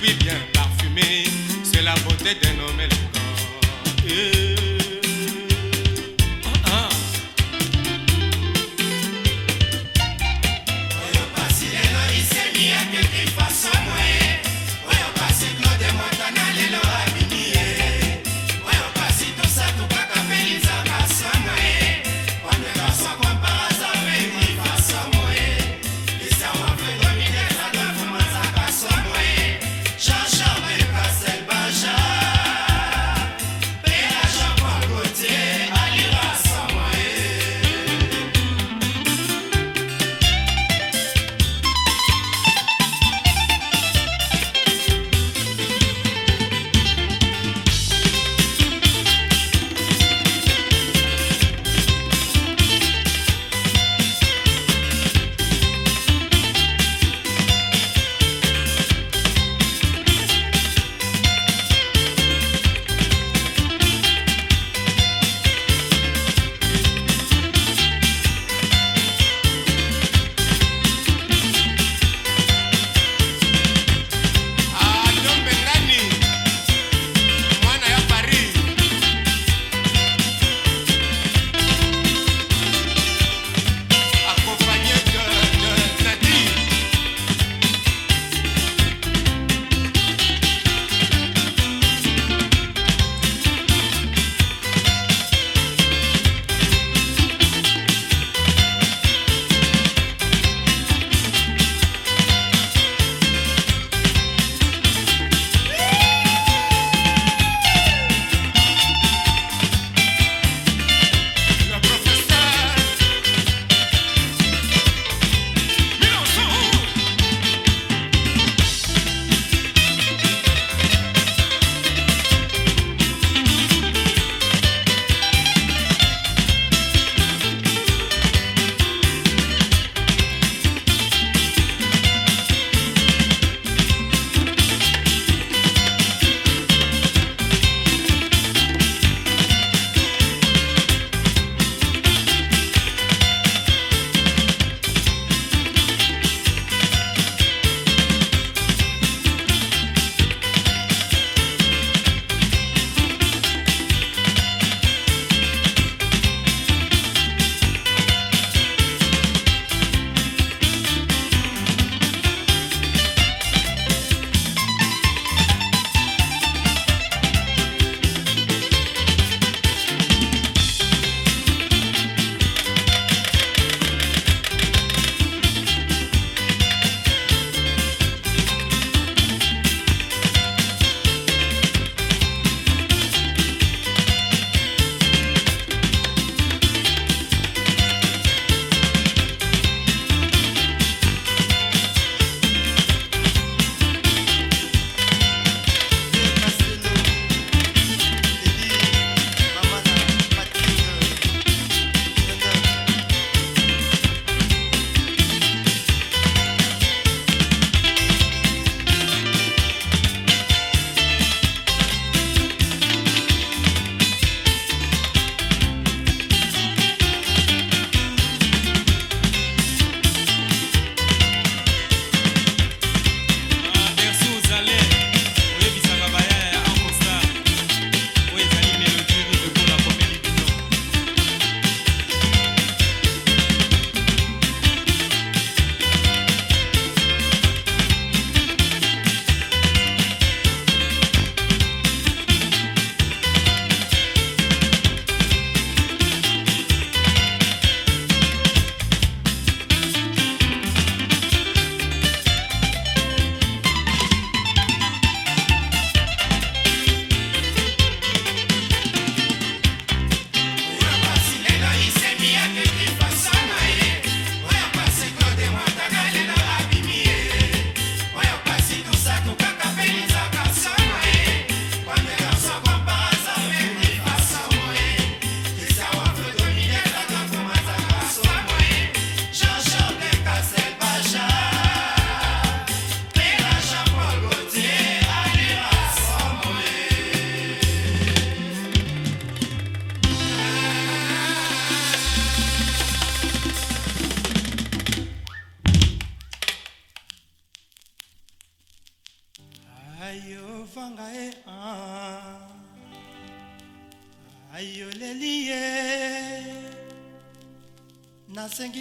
Oui, bien parfumé, c'est la beauté d'un homme élégant.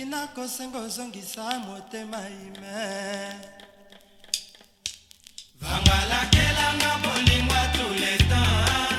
nakosenga ozongisa motema ime vangalakelanga bolimwa tuleta